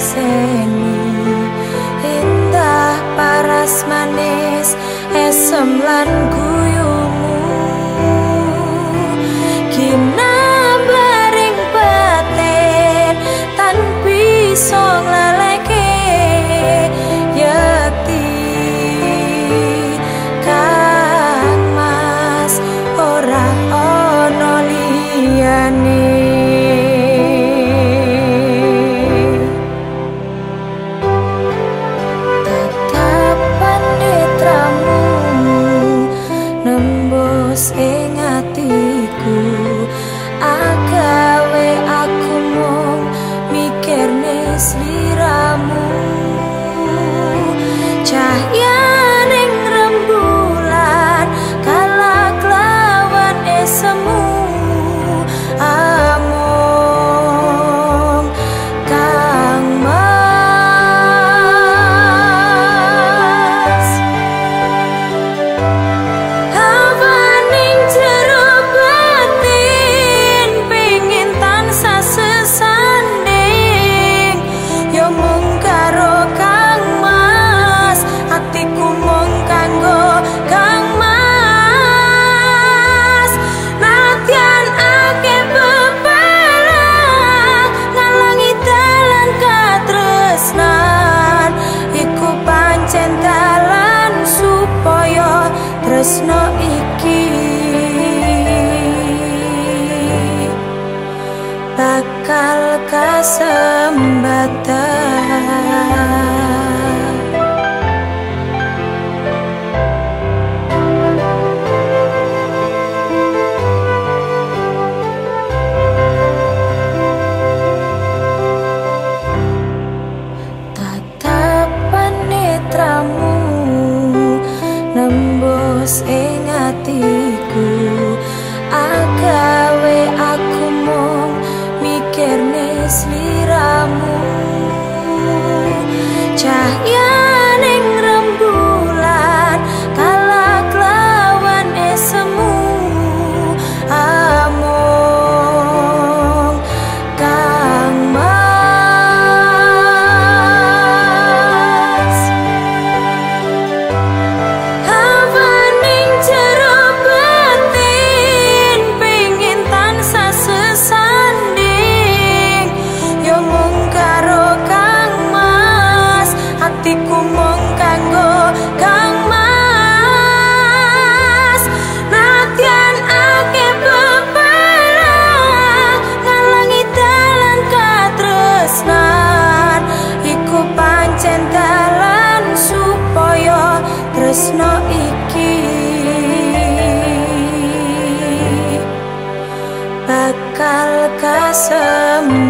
seni. Indah paras manis esem lan gurih. tresno iki. Bakal Tatapan netramu namun terus ing atiku Agawe aku mung mikir nih iki. Bakal Kasemu